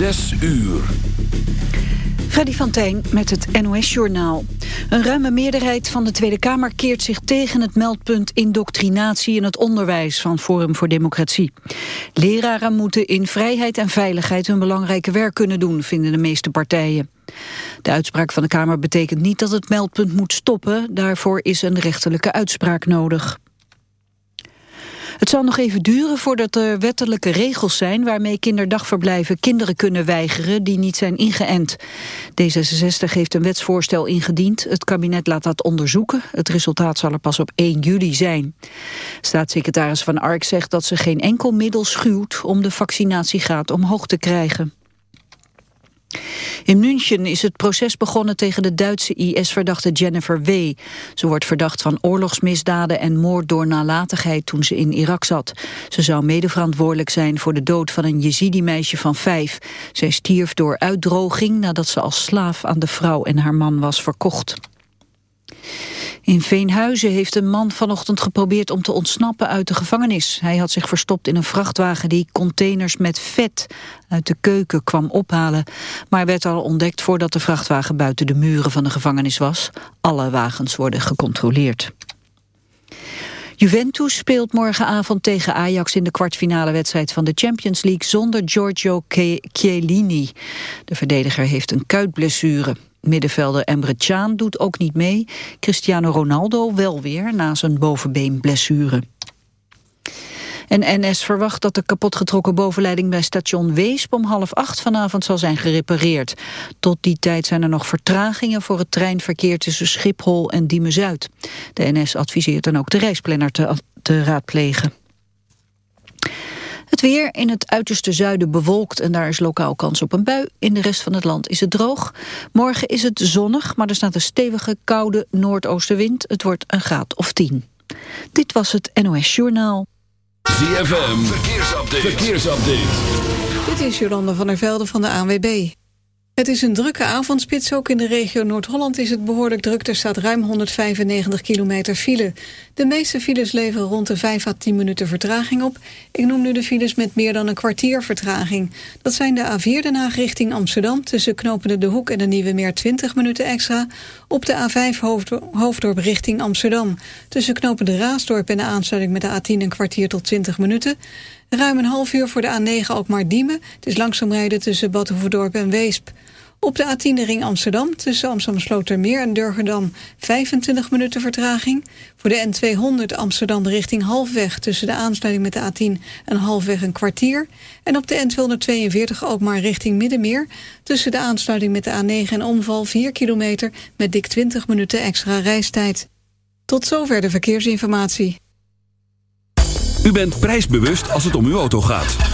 Zes uur. Freddy van Tijn met het NOS-journaal. Een ruime meerderheid van de Tweede Kamer keert zich tegen het meldpunt indoctrinatie in het onderwijs van Forum voor Democratie. Leraren moeten in vrijheid en veiligheid hun belangrijke werk kunnen doen, vinden de meeste partijen. De uitspraak van de Kamer betekent niet dat het meldpunt moet stoppen, daarvoor is een rechterlijke uitspraak nodig. Het zal nog even duren voordat er wettelijke regels zijn... waarmee kinderdagverblijven kinderen kunnen weigeren die niet zijn ingeënt. D66 heeft een wetsvoorstel ingediend. Het kabinet laat dat onderzoeken. Het resultaat zal er pas op 1 juli zijn. Staatssecretaris Van Ark zegt dat ze geen enkel middel schuwt... om de vaccinatiegraad omhoog te krijgen. In München is het proces begonnen tegen de Duitse IS-verdachte Jennifer W. Ze wordt verdacht van oorlogsmisdaden en moord door nalatigheid toen ze in Irak zat. Ze zou medeverantwoordelijk zijn voor de dood van een Jezidi-meisje van vijf. Zij stierf door uitdroging nadat ze als slaaf aan de vrouw en haar man was verkocht. In Veenhuizen heeft een man vanochtend geprobeerd om te ontsnappen uit de gevangenis. Hij had zich verstopt in een vrachtwagen die containers met vet uit de keuken kwam ophalen. Maar werd al ontdekt voordat de vrachtwagen buiten de muren van de gevangenis was. Alle wagens worden gecontroleerd. Juventus speelt morgenavond tegen Ajax in de kwartfinale wedstrijd van de Champions League zonder Giorgio Chiellini. De verdediger heeft een kuitblessure. Middenvelder Emre Can doet ook niet mee. Cristiano Ronaldo wel weer na zijn bovenbeenblessure. En NS verwacht dat de kapotgetrokken bovenleiding bij station Weesp om half acht vanavond zal zijn gerepareerd. Tot die tijd zijn er nog vertragingen voor het treinverkeer tussen Schiphol en Diemen-Zuid. De NS adviseert dan ook de reisplanner te, te raadplegen. Weer in het uiterste zuiden bewolkt en daar is lokaal kans op een bui. In de rest van het land is het droog. Morgen is het zonnig, maar er staat een stevige, koude noordoostenwind. Het wordt een graad of 10. Dit was het NOS Journaal. ZFM, verkeersupdate. verkeersupdate. Dit is Jolanda van der Velde van de ANWB. Het is een drukke avondspits. Ook in de regio Noord-Holland is het behoorlijk druk. Er staat ruim 195 kilometer file. De meeste files leveren rond de 5 à 10 minuten vertraging op. Ik noem nu de files met meer dan een kwartier vertraging. Dat zijn de A4 Den Haag richting Amsterdam... tussen Knopende de Hoek en de Nieuwe Meer 20 minuten extra. Op de A5 Hoofddorp richting Amsterdam. Tussen Knopende Raasdorp en de aansluiting met de A10 een kwartier tot 20 minuten... Ruim een half uur voor de A9 ook maar Diemen. Het is langzaam rijden tussen Badhoevedorp en Weesp. Op de A10 ring Amsterdam tussen Amsterdam Slotermeer en Durgedam 25 minuten vertraging. Voor de N200 Amsterdam richting Halfweg tussen de aansluiting met de A10 en Halfweg een kwartier. En op de N242 ook maar richting Middenmeer tussen de aansluiting met de A9 en omval 4 kilometer met dik 20 minuten extra reistijd. Tot zover de verkeersinformatie. U bent prijsbewust als het om uw auto gaat.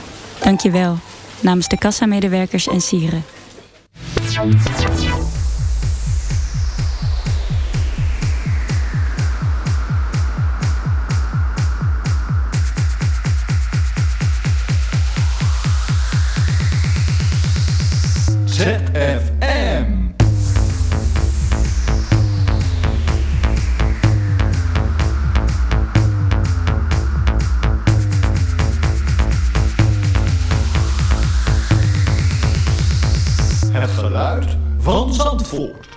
Dank je wel. Namens de kassamedewerkers en sieren. Van Zandvoort.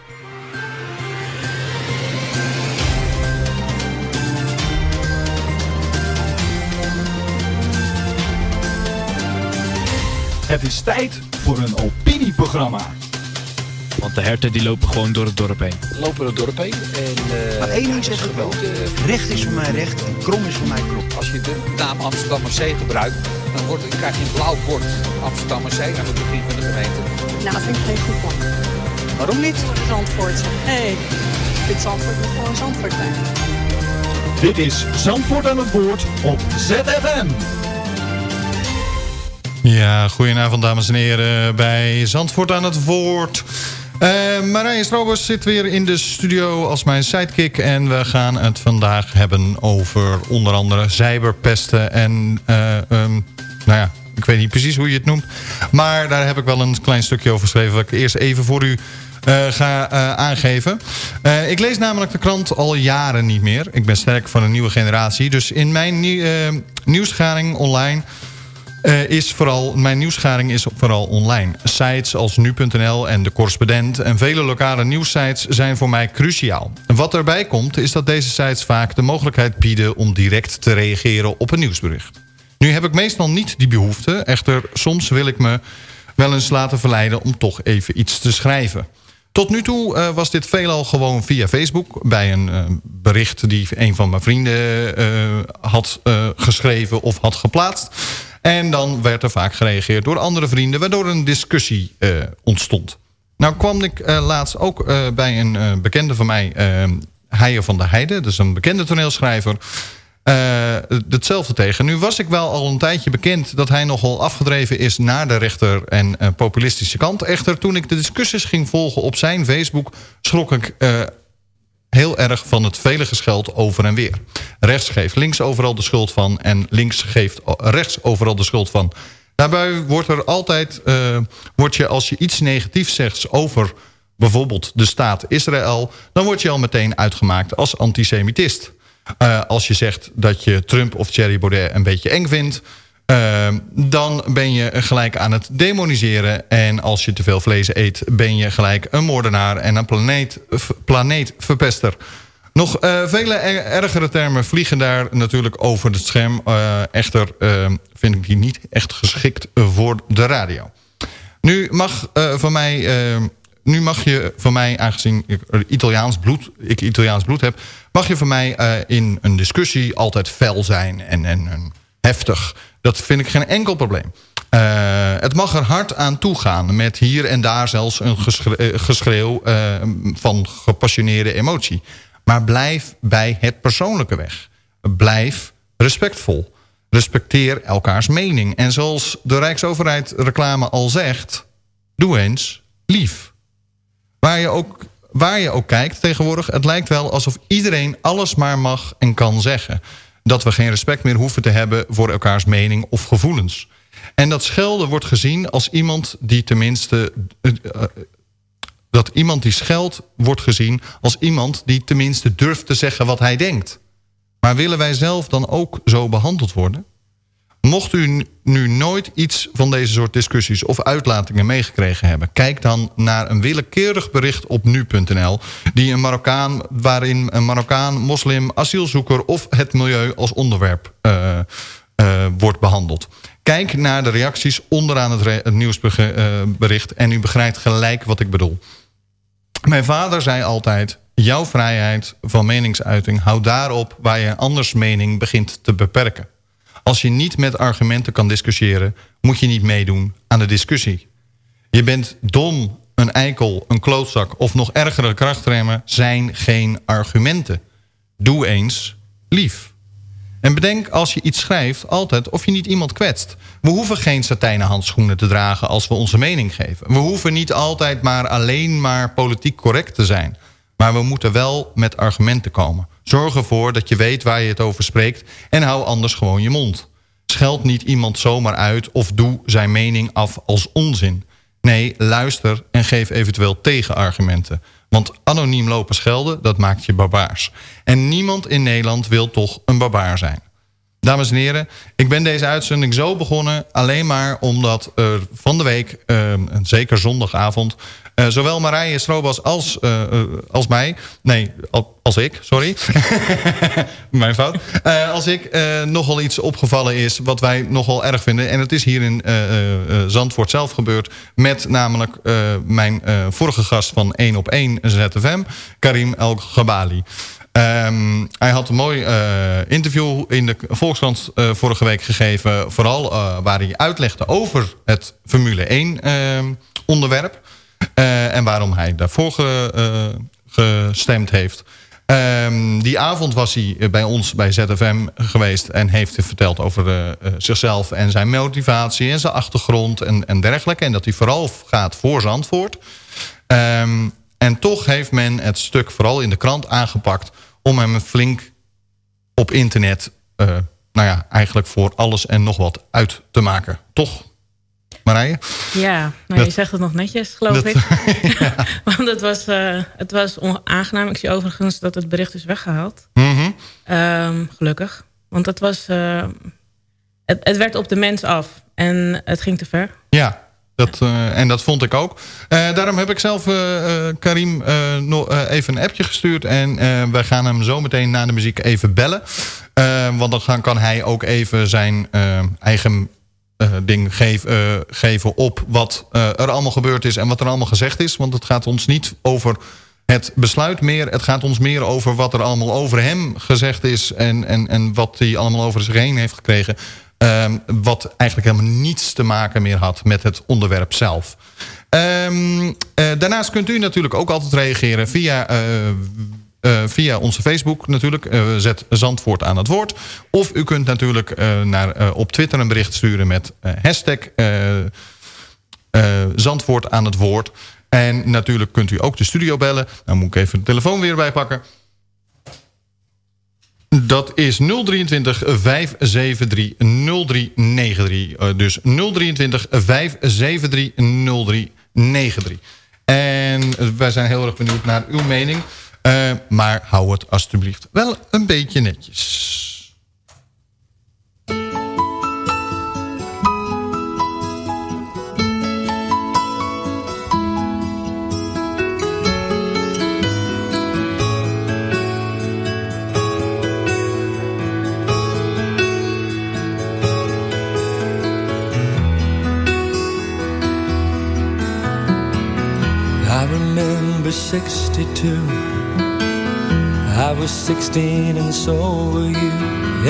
Het is tijd voor een opinieprogramma. Want de herten die lopen gewoon door het dorp heen. Lopen het dorp heen. En, uh, maar één ding zeg ik wel. Recht is voor mij recht en krom is voor mij krom. Als je de naam Amsterdammerzee gebruikt, dan, wordt, dan krijg je een blauw bord Amsterdammerzee aan het begin van de gemeente. Nou, dat vind ik geen goed plan. Waarom niet? Zandvoort. Nee, ik vind Zandvoort moet gewoon Zandvoort zijn. Dit is Zandvoort aan het woord op ZFM. Ja, goedenavond dames en heren bij Zandvoort aan het woord. Uh, Marije Strobers zit weer in de studio als mijn sidekick. En we gaan het vandaag hebben over onder andere cyberpesten. En uh, um, nou ja, ik weet niet precies hoe je het noemt. Maar daar heb ik wel een klein stukje over geschreven... wat ik eerst even voor u uh, ga aangeven. ik lees namelijk de krant al jaren niet meer. Ik ben sterk van een nieuwe generatie. Dus in mijn nieuw, nieuwsgaring online... Is vooral, mijn nieuwsgaring is vooral online. Sites als nu.nl en de correspondent en vele lokale nieuwssites zijn voor mij cruciaal. Wat erbij komt is dat deze sites vaak de mogelijkheid bieden om direct te reageren op een nieuwsbericht. Nu heb ik meestal niet die behoefte, echter soms wil ik me wel eens laten verleiden om toch even iets te schrijven. Tot nu toe uh, was dit veelal gewoon via Facebook... bij een uh, bericht die een van mijn vrienden uh, had geschreven of had geplaatst. En dan werd er vaak gereageerd door andere vrienden... waardoor een discussie ontstond. Nou kwam ik laatst ook bij een bekende van mij... Heijer van der Heide, dus een bekende toneelschrijver... Uh, hetzelfde tegen. Nu was ik wel al een tijdje bekend dat hij nogal afgedreven is naar de rechter en uh, populistische kant. Echter, toen ik de discussies ging volgen op zijn Facebook, schrok ik uh, heel erg van het vele gescheld over en weer. Rechts geeft links overal de schuld van en links geeft rechts overal de schuld van. Daarbij wordt er altijd, wordt je als je iets negatiefs zegt over bijvoorbeeld de staat Israël, dan word je al meteen uitgemaakt als antisemitist. Uh, als je zegt dat je Trump of Thierry Baudet een beetje eng vindt... Uh, dan ben je gelijk aan het demoniseren. En als je te veel vlees eet, ben je gelijk een moordenaar... en een planeet, planeetverpester. Nog uh, vele ergere termen vliegen daar natuurlijk over het scherm. echter vind ik die niet echt geschikt voor de radio. Nu mag van mij nu mag je van mij, aangezien ik Italiaans bloed, ik Italiaans bloed heb... mag je van mij uh, in een discussie altijd fel zijn en, en, en, heftig. Dat vind ik geen enkel probleem. Uh, het mag er hard aan toegaan met hier en daar zelfs een geschreeuw, geschreeuw van gepassioneerde emotie. Maar blijf bij het persoonlijke weg. Blijf respectvol. Respecteer elkaars mening. En zoals de Rijksoverheid reclame al zegt... doe eens lief. Waar je, ook, waar je ook kijkt tegenwoordig... het lijkt wel alsof iedereen alles maar mag en kan zeggen. Dat we geen respect meer hoeven te hebben voor elkaars mening of gevoelens. En dat schelden wordt gezien als iemand die tenminste... Uh, dat iemand die scheldt wordt gezien als iemand die tenminste durft te zeggen wat hij denkt. Maar willen wij zelf dan ook zo behandeld worden? Mocht u nu nooit iets van deze soort discussies of uitlatingen meegekregen hebben... kijk dan naar een willekeurig bericht op nu.nl... die een Marokkaan, waarin een Marokkaan, moslim, asielzoeker of het milieu als onderwerp uh, uh, wordt behandeld. Kijk naar de reacties onderaan het, het nieuwsbericht en u begrijpt gelijk wat ik bedoel. Mijn vader zei altijd, jouw vrijheid van meningsuiting... houdt daarop waar je anders mening begint te beperken. Als je niet met argumenten kan discussiëren... moet je niet meedoen aan de discussie. Je bent dom een eikel, een klootzak of nog ergere krachtremmen zijn geen argumenten. Doe eens lief. En bedenk als je iets schrijft altijd of je niet iemand kwetst. We hoeven geen satijnen handschoenen te dragen als we onze mening geven. We hoeven niet altijd maar alleen maar politiek correct te zijn. Maar we moeten wel met argumenten komen. Zorg ervoor dat je weet waar je het over spreekt... en hou anders gewoon je mond. Scheld niet iemand zomaar uit of doe zijn mening af als onzin. Nee, luister en geef eventueel tegenargumenten. Want anoniem lopen schelden, dat maakt je barbaars. En niemand in Nederland wil toch een barbaar zijn. Dames en heren, ik ben deze uitzending zo begonnen... alleen maar omdat er van de week, uh, zeker zondagavond... Uh, zowel Marije Strobas als, uh, als mij... nee, als ik, sorry. Mijn fout. als ik nogal iets opgevallen is wat wij nogal erg vinden... en het is hier in Zandvoort zelf gebeurd... met namelijk mijn vorige gast van 1 op 1 ZFM... Karim El-Ghabali. Um, hij had een mooi interview in de Volkskrant vorige week gegeven. Vooral waar hij uitlegde over het Formule 1 ehm, onderwerp. en waarom hij daarvoor ge, gestemd heeft. Um, die avond was hij bij ons bij ZFM geweest. En heeft verteld over zichzelf en zijn motivatie en zijn achtergrond en, en dergelijke. En dat hij vooral gaat voor Zandvoort. en toch heeft men het stuk vooral in de krant aangepakt om hem flink op internet... Nou ja, eigenlijk voor alles en nog wat uit te maken. Toch, Marije? Ja, nou, je zegt het nog netjes, geloof ik. Want het was, uh, het was onaangenaam. Ik zie overigens dat het bericht is weggehaald. Mm -hmm. um, gelukkig. Want het was... Uh, het, het werd op de mens af. En het ging te ver. Ja, dat, uh, en dat vond ik ook. Daarom heb ik zelf Karim even een appje gestuurd. En wij gaan hem zo meteen na de muziek even bellen. want dan kan hij ook even zijn eigen ding geef, geven op wat er allemaal gebeurd is. En wat er allemaal gezegd is. Want het gaat ons niet over het besluit meer. Het gaat ons meer over wat er allemaal over hem gezegd is. En, en, en wat hij allemaal over zich heen heeft gekregen. Um, wat eigenlijk helemaal niets te maken meer had met het onderwerp zelf. Uh, daarnaast kunt u natuurlijk ook altijd reageren via... uh, via onze Facebook natuurlijk. Uh, zet Zandvoort aan het woord. Of u kunt natuurlijk uh, naar, op Twitter een bericht sturen met hashtag Zandvoort aan het woord. En natuurlijk kunt u ook de studio bellen. Dan moet ik even de telefoon weer bijpakken. Dat is 023 573 0393. dus 023 573 0393. En wij zijn heel erg benieuwd naar uw mening. Uh, maar hou het alstublieft wel een beetje netjes. remember 62 I was 16 and so were you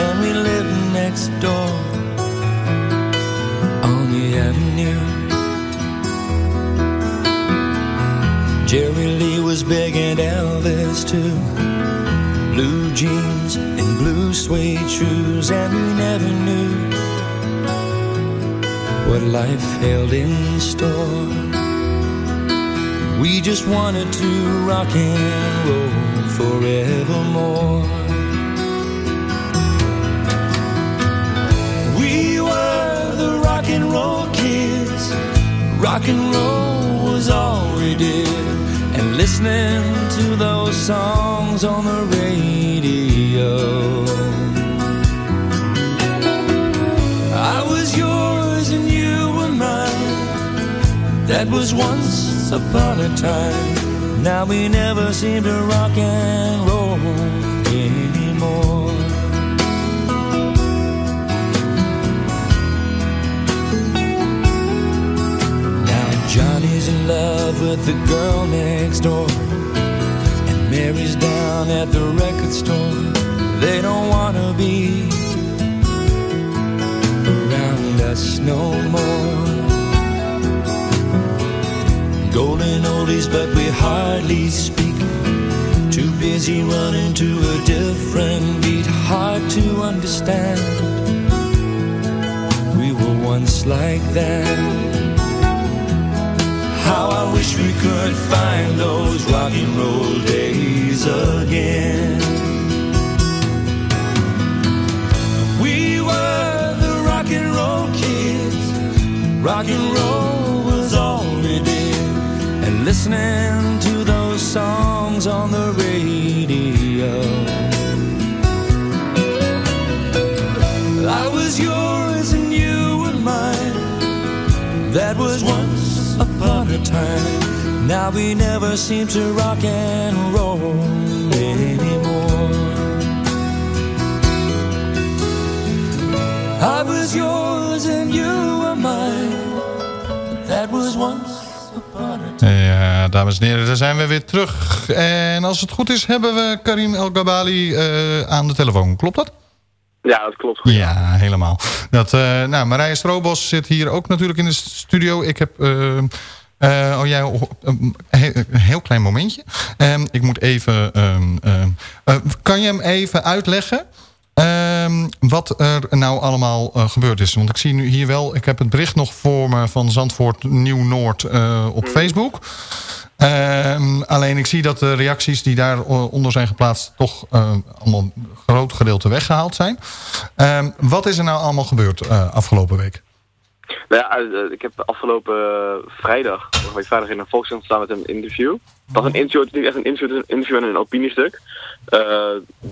And we lived next door. On the avenue Jerry Lee was big and Elvis too. Blue jeans and blue suede shoes And we never knew What life held in store. We just wanted to rock and roll forevermore. We were the rock and roll kids. Rock and roll was all we did. And listening to those songs on the radio. I was yours and you were mine. That was once upon a time. Now we never seem to rock and roll anymore. Now Johnny's in love with the girl next door. And Mary's down at the record store. They don't wanna be around us no more. Golden oldies, but we hardly speak. Too busy running to a different beat, hard to understand. We were once like that. How I wish we could find those rock and roll days again. We were the rock and roll kids. Rock and roll listening to those songs on the radio. I was yours and you were mine. That was once upon a time. Now we never seem to rock and roll anymore. I was yours and you were mine. That was once dames en heren, daar zijn we weer terug. En als het goed is, hebben we Karim El Gabali eh, aan de telefoon. Klopt dat? Ja, dat klopt. Ja, helemaal. Dat, eh, nou, Marije Stroobos zit hier ook natuurlijk in de studio. Ik heb... eh, oh, jij, oh, een he- een heel klein momentje. Ehm, ik moet even... ehm, ehm, eh, kan je hem even uitleggen... wat er nou allemaal gebeurd is? Want ik zie nu hier wel... Ik heb het bericht nog voor me van Zandvoort Nieuw-Noord op Facebook. Ehm, alleen ik zie dat de reacties die daaronder zijn geplaatst... toch eh, allemaal een groot gedeelte weggehaald zijn. Ehm, wat is er nou allemaal gebeurd eh, afgelopen week? Nou ja, eh, ik heb afgelopen eh, vrijdag, week vrijdag in een Volkskrant staan met een interview. Het was een interview, het is niet echt een interview, het is een interview en een opiniestuk.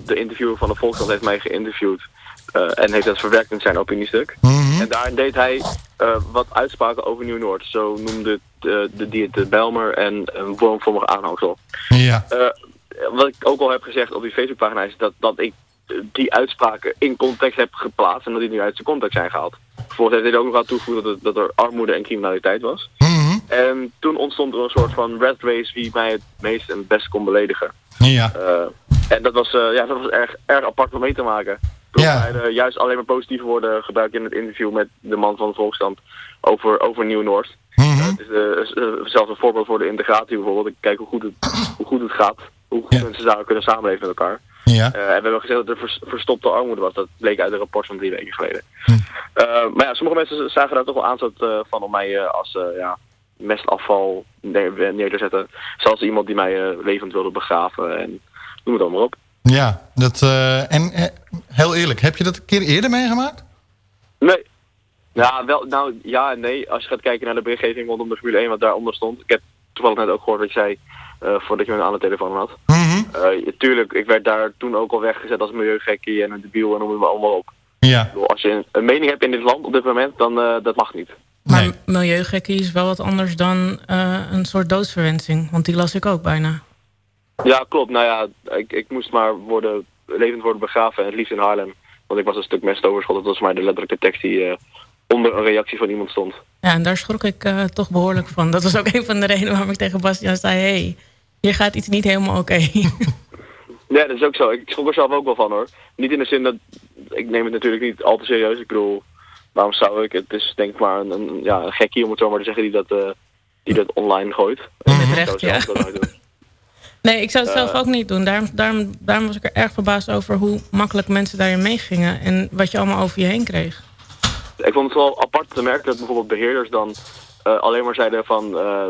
De interviewer van de Volkskrant heeft mij geïnterviewd en heeft dat verwerkt in zijn opiniestuk. En daarin deed hij wat uitspraken over Nieuw-Noord. Zo noemde de, de diët de Belmer en een wormvormig aanhangsel. Ja. Eh, wat ik ook al heb gezegd op die Facebookpagina is dat, dat ik eh, die uitspraken in context heb geplaatst en dat die nu uit zijn context zijn gehaald. Vervolgens heeft hij er ook nog aan toegevoegd dat, dat er armoede en criminaliteit was. En toen ontstond er een soort van red race wie mij het meest en het best kon beledigen. Ja. Eh, en dat was, eh, ja, dat was erg, erg apart om mee te maken. Toen Ja. eh, juist alleen maar positieve woorden gebruikt in het interview met de man van de Volksstand over, over Nieuw-Noord. Het is eh, eh, zelfs een voorbeeld voor de integratie bijvoorbeeld. Ik kijk hoe goed het, hoe goed het gaat. Hoe goed mensen zouden kunnen samenleven met elkaar. Ja. Eh, en we hebben gezegd dat er vers- verstopte armoede was. Dat bleek uit een rapport van drie weken geleden. Eh, maar ja, sommige mensen zagen daar toch wel eh, van om mij als ja, mestafval neer, neer te zetten. Zelfs iemand die mij levend wilde begraven en noem het allemaal op. Ja, dat, en heel eerlijk, heb je dat een keer eerder meegemaakt? Nee. Ja, wel, nou ja en nee. Als je gaat kijken naar de berichtgeving rondom de Formule 1 wat daaronder stond. Ik heb toevallig net ook gehoord wat je zei eh, voordat je me aan de telefoon had. Eh, tuurlijk, ik werd daar toen ook al weggezet als milieugekkie en een debiel en noem het maar allemaal op. Ja. Bedoel, Als je een, een mening hebt in dit land op dit moment, dan uh, dat mag niet. Maar milieugekkie is wel wat anders dan uh, een soort doodsverwensing. Want die las ik ook bijna. Ja, klopt. Nou ja, ik, ik moest maar worden, levend worden begraven en het liefst in Haarlem. Want ik was een stuk mest overschot. Dat was maar de letterlijke tekst die uh, onder een reactie van iemand stond. Ja, en daar schrok ik uh, toch behoorlijk van. Dat was ook een van de redenen waarom ik tegen Bastiaan zei... hey, hier gaat iets niet helemaal oké. Okay. ja, dat is ook zo. Ik schrok er zelf ook wel van hoor. Niet in de zin dat... Ik neem het natuurlijk niet al te serieus. Ik bedoel, waarom zou ik? Het is denk ik maar een, een, ja, een gekkie om het zo maar te zeggen die dat, uh, die dat online gooit. Met recht, ja. Nee, ik zou het zelf Uh, ook niet doen. Daarom, daarom, daarom was ik er erg verbaasd over hoe makkelijk mensen daarin meegingen. En wat je allemaal over je heen kreeg. Ik vond het wel apart te merken dat bijvoorbeeld beheerders dan uh, alleen maar zeiden van uh,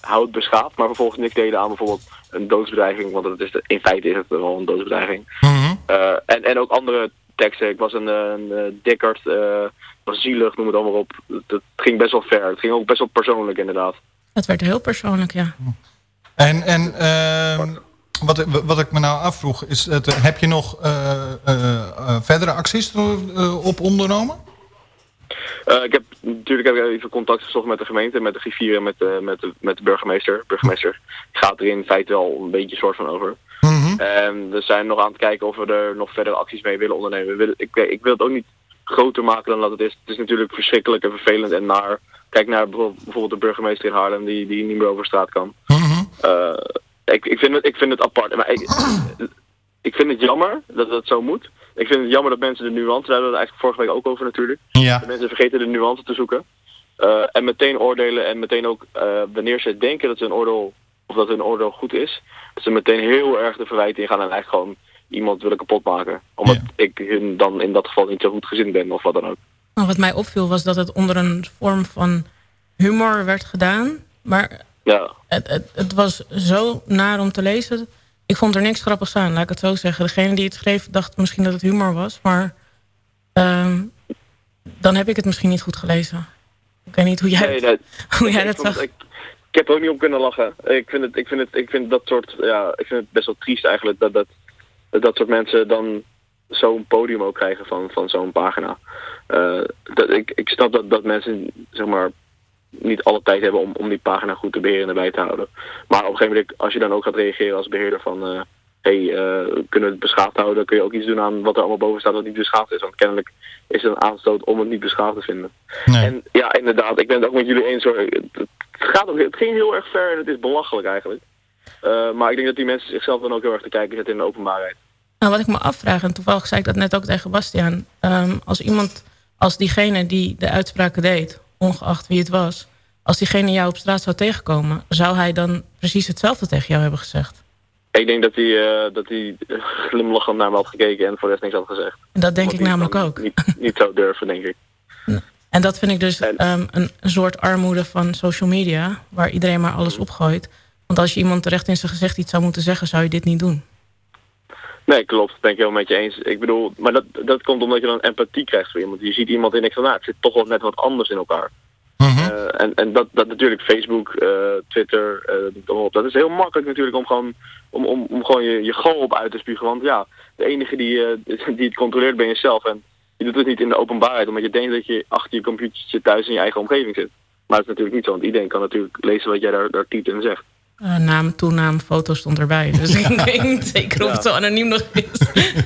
houd beschaafd. Maar vervolgens niks deden aan bijvoorbeeld een doodsbedreiging. Want het is de, in feite is het wel een doodsbedreiging. Mm -hmm. en, en ook andere teksten. Ik was een, een, dikkerd, was zielig, noem het allemaal op. Het ging best wel ver. Het ging ook best wel persoonlijk inderdaad. Het werd heel persoonlijk, ja. En, en uh, wat, wat ik me nou afvroeg, is het, heb je nog uh, uh, verdere acties op ondernomen? Ik heb natuurlijk heb ik even contact gezocht met de gemeente, met de griffier en met, met, de, met de burgemeester. burgemeester gaat er in feite wel een beetje soort van over. Mm -hmm. En we zijn nog aan het kijken of we er nog verdere acties mee willen ondernemen. We willen, ik, ik wil het ook niet groter maken dan dat het is. Het is natuurlijk verschrikkelijk en vervelend en naar. Kijk naar bijvoorbeeld de burgemeester in Haarlem die, die niet meer over straat kan. Mm -hmm. uh, ik, ik, vind het, ik vind het apart. Maar ik, ik vind het jammer dat het zo moet. Ik vind het jammer dat mensen de nuance, daar hadden we het eigenlijk vorige week ook over natuurlijk. Ja. Dat mensen vergeten de nuance te zoeken. en meteen oordelen en meteen ook wanneer ze denken dat ze een oordeel of dat hun oordeel goed is, dat ze meteen heel erg de verwijten ingaan en eigenlijk gewoon iemand willen kapot maken. Omdat ik hun dan in dat geval niet zo goed gezind ben of wat dan ook. Nou, wat mij opviel was dat het onder een vorm van humor werd gedaan. Maar ja. het, het, het was zo naar om te lezen. Ik vond er niks grappigs aan, laat ik het zo zeggen. Degene die het schreef dacht misschien dat het humor was. Maar uh, dan heb ik het misschien niet goed gelezen. Ik weet niet hoe jij, nee, hoe jij dat zag. Ik, ik, heb er ook niet op kunnen lachen. Ik vind, het, ik, vind het, ik vind dat soort, ja, ik vind het best wel triest eigenlijk dat dat, dat soort mensen dan zo'n podium ook krijgen van, van zo'n pagina. Uh, dat, ik, ik snap dat, dat mensen zeg maar niet alle tijd hebben om, om die pagina goed te beheren en bij te houden. Maar op een gegeven moment, als je dan ook gaat reageren als beheerder van... Uh, hey, uh, kunnen we het beschaafd houden? Kun je ook iets doen aan wat er allemaal boven staat wat niet beschaafd is? Want kennelijk is het een aanstoot om het niet beschaafd te vinden. Nee. En ja, inderdaad, ik ben het ook met jullie eens hoor. Het, gaat ook, het ging heel erg ver en het is belachelijk eigenlijk. Uh, maar ik denk dat die mensen zichzelf dan ook heel erg te kijken zetten in de openbaarheid. Nou, wat ik me afvraag, en toevallig zei ik dat net ook tegen Bastiaan. Um, als iemand, als diegene die de uitspraken deed, ongeacht wie het was... als diegene jou op straat zou tegenkomen... zou hij dan precies hetzelfde tegen jou hebben gezegd? Ik denk dat hij, uh, dat hij glimlachend naar me had gekeken en voor de rest niks had gezegd. Dat denk ik namelijk ook. Niet, niet zou durven, denk ik. En dat vind ik dus en, um, een, een soort armoede van social media... waar iedereen maar alles opgooit. Want als je iemand terecht in zijn gezicht iets zou moeten zeggen... zou je dit niet doen. Nee, klopt. Dat ben ik heel met je eens. Ik bedoel, maar dat, dat komt omdat je dan empathie krijgt voor iemand. Je ziet iemand en denkt van, nou, het zit toch wel net wat anders in elkaar. Mhm. Uh, en en dat, dat natuurlijk Facebook, uh, Twitter, uh, dat is heel makkelijk natuurlijk om gewoon, om, om, om gewoon je, je gal op uit te spugen. Want ja, de enige die, die het controleert ben jezelf. En je doet het niet in de openbaarheid, omdat je denkt dat je achter je computertje thuis in je eigen omgeving zit. Maar dat is natuurlijk niet zo, want iedereen kan natuurlijk lezen wat jij daar, daar typt en zegt. Uh, naam, toenaam, foto stond erbij. Dus ik weet niet zeker of het zo anoniem nog is.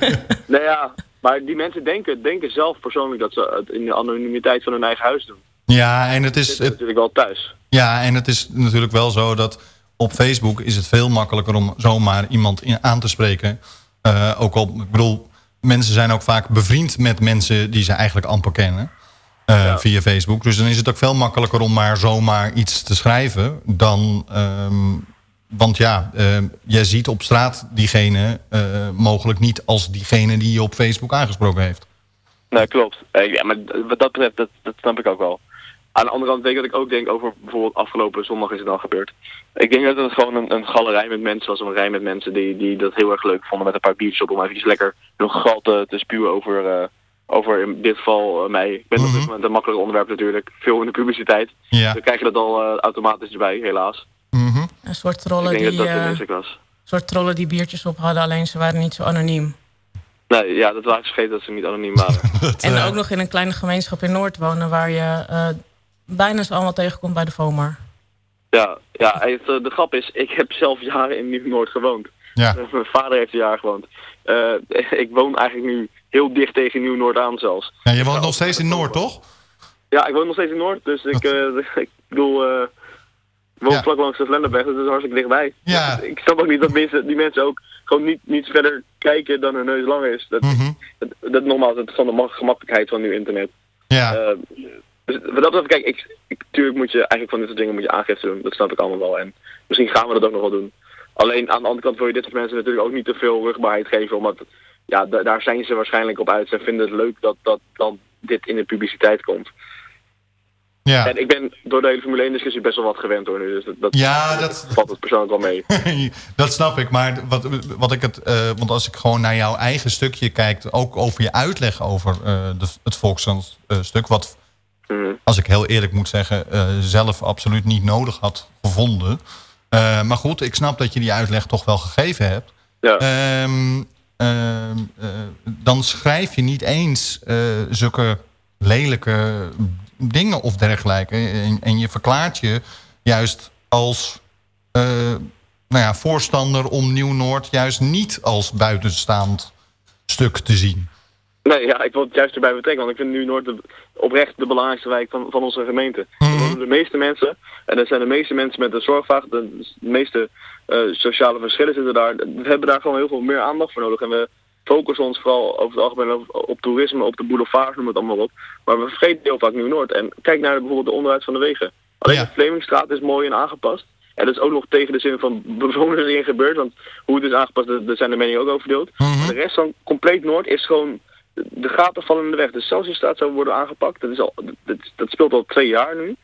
nou ja, maar die mensen denken, denken zelf persoonlijk dat ze het in de anonimiteit van hun eigen huis doen. Ja, en het is... Het natuurlijk wel thuis. Ja, en het is natuurlijk wel zo dat op Facebook is het veel makkelijker om zomaar iemand in, aan te spreken. Uh, ook al, ik bedoel, mensen zijn ook vaak bevriend met mensen die ze eigenlijk amper kennen. Ja. Via Facebook. Dus dan is het ook veel makkelijker om maar zomaar iets te schrijven. Dan, um, want ja, uh, jij ziet op straat diegene uh, mogelijk niet als diegene die je op Facebook aangesproken heeft. Nee, klopt. Ja, maar wat dat betreft, dat, dat snap ik ook wel. Aan de andere kant weet ik dat ik ook denk over bijvoorbeeld afgelopen zondag is het dan gebeurd. Ik denk dat het gewoon een, een galerij met mensen was, een rij met mensen die, die dat heel erg leuk vonden met een paar biertjes op om even lekker nog gal te, te spuwen over, over in dit geval uh, mij. Ik ben mm -hmm. op dit moment een makkelijk onderwerp natuurlijk, veel in de publiciteit. Ja. Dan krijg je dat al uh, automatisch erbij, helaas. Mm -hmm. Een soort trollen ik denk die, dat dat de was. soort trollen die biertjes op hadden, alleen ze waren niet zo anoniem. Nee, ja, dat waren vergeten dat ze niet anoniem waren. dat, en ook nog in een kleine gemeenschap in Noord wonen waar je bijna ze allemaal tegenkomt bij de FOMAR. Ja, ja het, de grap is, ik heb zelf jaren in Nieuw-Noord gewoond. Ja. Mijn vader heeft een jaar gewoond. Uh, ik woon eigenlijk nu heel dicht tegen Nieuw-Noord aan zelfs. Ja, je woont nog steeds in Noord, toch? Ja, ik woon nog steeds in Noord, dus ik, uh, ik bedoel, uh, ik woon ja. vlak langs de Vlenderberg, dus dat is hartstikke dichtbij. Ja. Dus ik snap ook niet dat mensen, die mensen ook gewoon niet, niet verder kijken dan hun neus lang is. Dat, mm -hmm. dat, dat nogmaals, het is van de gemakkelijkheid van nu internet. Ja. Dus wat dat betreft, kijk, ik, ik, natuurlijk moet je eigenlijk van dit soort dingen moet je aangifte doen. Dat snap ik allemaal wel. En misschien gaan we dat ook nog wel doen. Alleen aan de andere kant wil je dit soort mensen natuurlijk ook niet te veel rugbaarheid geven. Omdat, ja, daar zijn ze waarschijnlijk op uit. Ze vinden het leuk dat, dat dan dit in de publiciteit komt. Ja. En ik ben door de hele Formule 1 discussie best wel wat gewend hoor nu. Dus dat, dat, ja, dat valt het persoonlijk wel mee. dat snap ik. Maar wat, wat ik het, uh, want als ik gewoon naar jouw eigen stukje kijk, ook over je uitleg over uh, de, het Volkskrant-stuk, wat als ik heel eerlijk moet zeggen, zelf absoluut niet nodig had gevonden. Maar goed, ik snap dat je die uitleg toch wel gegeven hebt. Ja. Um, uh, dan schrijf je niet eens zulke lelijke dingen of dergelijke. En, en je verklaart je juist als nou ja, voorstander om Nieuw-Noord... juist niet als buitenstaand stuk te zien. Nee, ja, ik wil het juist erbij betrekken, want ik vind nu Noord de, oprecht de belangrijkste wijk van, van onze gemeente. Mm -hmm. De meeste mensen, en dat zijn de meeste mensen met de zorgvraag, de, meeste uh, sociale verschillen zitten daar. We hebben daar gewoon heel veel meer aandacht voor nodig. En we, focussen ons vooral over het algemeen op, op toerisme, op de boulevards, noem het allemaal op. Maar we vergeten heel vaak Nieuw-Noord. En kijk naar de, bijvoorbeeld de onderhoud van de wegen. Alleen de Vlemingstraat is mooi en aangepast. En dat is ook nog tegen de zin van bewoners erin gebeurd. Want hoe het is aangepast, daar zijn de meningen ook over verdeeld. Maar de rest van compleet Noord is gewoon... De gaten vallen in de weg. De Celsiusstraat zou worden aangepakt. Dat, is al, dat, dat speelt al twee jaar nu.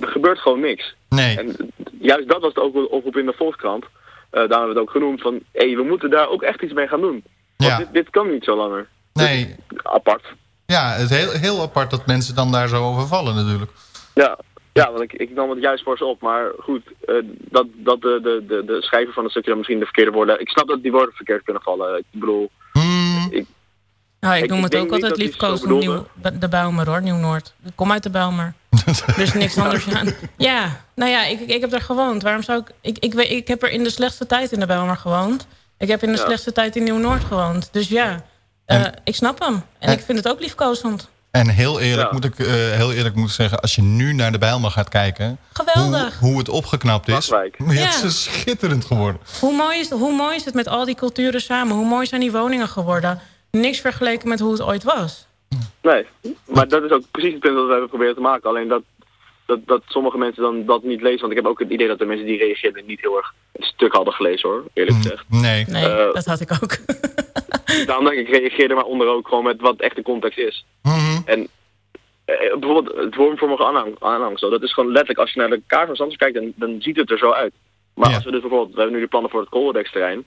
Er gebeurt gewoon niks. Nee. En juist dat was het ook oproep in de Volkskrant. Uh, daar hebben we het ook genoemd van... Hé, hey, we moeten daar ook echt iets mee gaan doen. Want Ja. dit, dit kan niet zo langer. Nee. Apart. Ja, het is heel, heel apart dat mensen dan daar zo over vallen natuurlijk. Ja, ja want ik, ik nam het juist voor ze op. Maar goed, eh, dat, dat de, de, de, de schrijver van het stukje dan misschien de verkeerde woorden... Ik snap dat die woorden verkeerd kunnen vallen. Ik bedoel... Ik, Nou, ik Ik- noem het ook altijd dat hij het zo liefkozen bedoelde. nieuw, de Bijlmer hoor, Nieuw-Noord. Ik kom uit de Bijlmer. dus niks anders aan. Ja, nou ja, ik, ik heb daar gewoond. Waarom zou ik... Ik, ik, weet- ik heb er in de slechtste tijd in de Bijlmer gewoond. Ik heb in de Ja. slechtste tijd in Nieuw-Noord gewoond. Dus ja, eh, ik snap hem. En En- ik vind het ook liefkozend. En heel eerlijk, Ja. moet ik, eh, heel eerlijk moet ik zeggen, als je nu naar de Bijlmer gaat kijken... Geweldig. Hoe, hoe het opgeknapt is. Ja, het is schitterend geworden. Hoe mooi, is, hoe mooi is het met al die culturen samen? Hoe mooi zijn die woningen geworden? Niks vergeleken met hoe het ooit was. nee, maar dat is ook precies het punt dat we hebben proberen te maken. Alleen dat, dat, dat sommige mensen dan dat niet lezen. Want ik heb ook het idee dat de mensen die reageerden niet heel erg het stuk hadden gelezen hoor, eerlijk gezegd. Nee. Nee, Eh, dat had ik ook. Daarom denk ik, ik reageerde maar onder ook gewoon met wat echt de context is. En eh, bijvoorbeeld het vormvormige aanhang, aanhangsel, dat is gewoon letterlijk, als je naar de kaart van Zandvoort kijkt, dan, dan ziet het er zo uit. Maar als we dus bijvoorbeeld, we hebben nu de plannen voor het Kolderdex-terrein,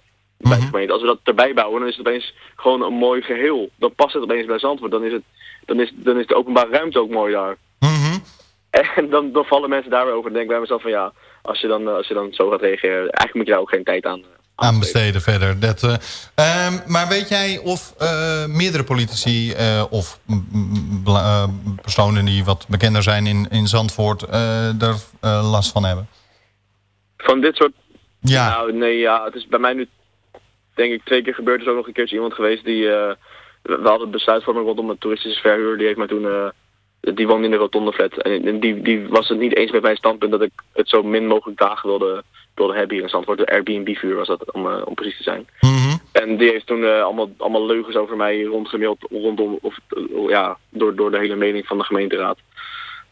gemeente, als we dat erbij bouwen, dan is het opeens gewoon een mooi geheel. Dan past het opeens bij Zandvoort, dan is, het, dan is, dan is de openbare ruimte ook mooi daar. En dan, dan vallen mensen daar weer over en denk ik bij mezelf van ja, als je dan, eh, als je dan zo gaat reageren, eigenlijk moet je daar ook geen tijd aan. eh, Aan besteden verder. Dat, eh, ehm, maar weet jij of meerdere politici of mm, mm, personen die wat bekender zijn in, in Zandvoort eh, last van hebben? Van dit soort... Ja. Nou, nee, ja, het is bij mij nu denk ik twee keer gebeurd. Er is ook nog een keertje iemand geweest die... eh, we hadden besluitvorming rondom een toeristische verhuur. Die heeft mij toen... eh, die woonde in de rotonde flat. En, die, die was het niet eens met mijn standpunt dat ik het zo min mogelijk dagen wilde, wilde hebben hier in Zandvoort. De Airbnb-vuur was dat, om, eh, om precies te zijn. En die heeft toen allemaal, allemaal leugens over mij rondgemaild rondom, of, ja, door, door de hele mening van de gemeenteraad.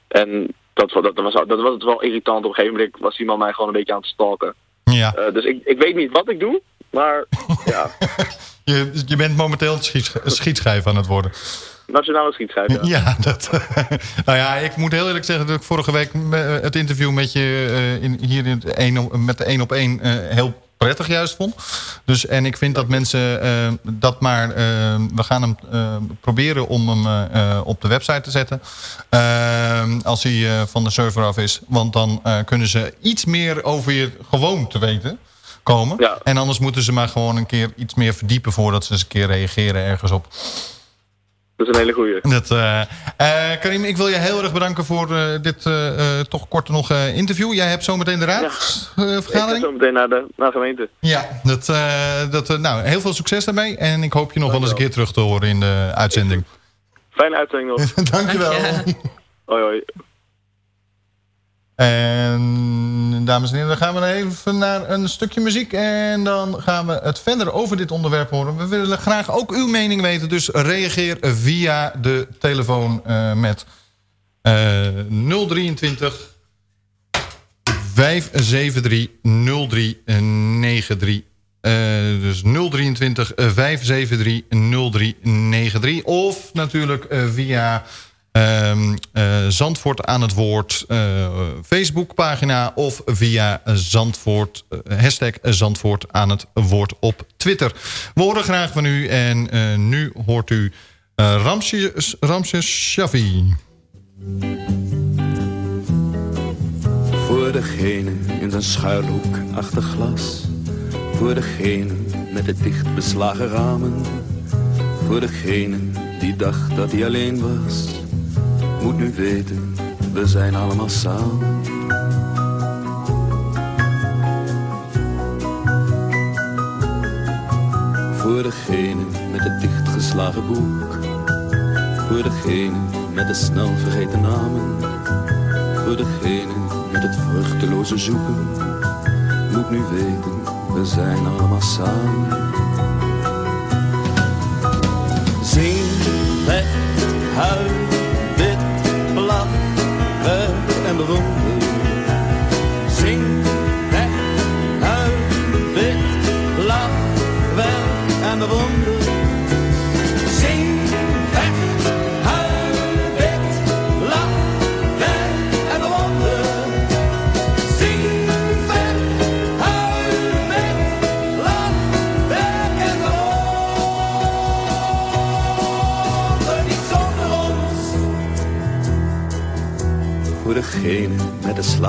En dat, wa- dat, was, dat was het wel irritant. Op een gegeven moment was die man mij gewoon een beetje aan het stalken. Ja. Dus ik, ik weet niet wat ik doe, maar ja, Je, je bent momenteel schiet, schietschijf aan het worden. nationale schietschijf. Ja. Ja, dat, nou ja, ik moet heel eerlijk zeggen dat ik vorige week eh, het interview met je eh, in, hier in het een, op- met de 1 op 1 heel prettig juist vond. Dus, en ik vind dat mensen eh, dat maar... eh, we gaan hem eh, proberen om hem eh, eh, op de website te zetten. Eh, als hij eh, van de server af is. Want dan eh, kunnen ze iets meer over je gewoon te weten komen. En anders moeten ze maar gewoon een keer iets meer verdiepen... voordat ze eens een keer reageren ergens op. Dat is een hele goeie. Dat, eh eh, Karim, ik wil je heel erg bedanken voor eh, dit eh, eh, toch korte nog eh, interview. Jij hebt zometeen de Ik ga raadsvergadering. zo meteen naar de, naar de gemeente. Ja, dat, eh, dat, nou, heel veel succes daarmee. En ik hoop je nog wel eens een keer terug te horen in de uitzending. Fijne uitzending nog. Dankjewel. Hoi hoi. En dames en heren, dan gaan we even naar een stukje muziek. En dan gaan we het verder over dit onderwerp horen. We willen graag ook uw mening weten. Dus reageer via de telefoon eh, met eh 023 573 0393. Eh, dus 023 eh, 573 0393. Of natuurlijk eh, via eh, Zandvoort aan het woord eh, Facebookpagina. Of via Zandvoort, eh, hashtag Zandvoort aan het woord op Twitter. We horen graag van u. En nu hoort u Ramses, Ramses Shafi. Voor degene in zijn schuilhoek achter glas. Voor degene met de dicht beslagen ramen. Voor degene die dacht dat hij alleen was moet nu weten, we zijn allemaal samen. Voor degene met het dichtgeslagen boek. Voor degene met de snel vergeten namen. Voor degene met het vruchteloze zoeken. Moet nu weten, we zijn allemaal samen. Zing, weg, huis. olurum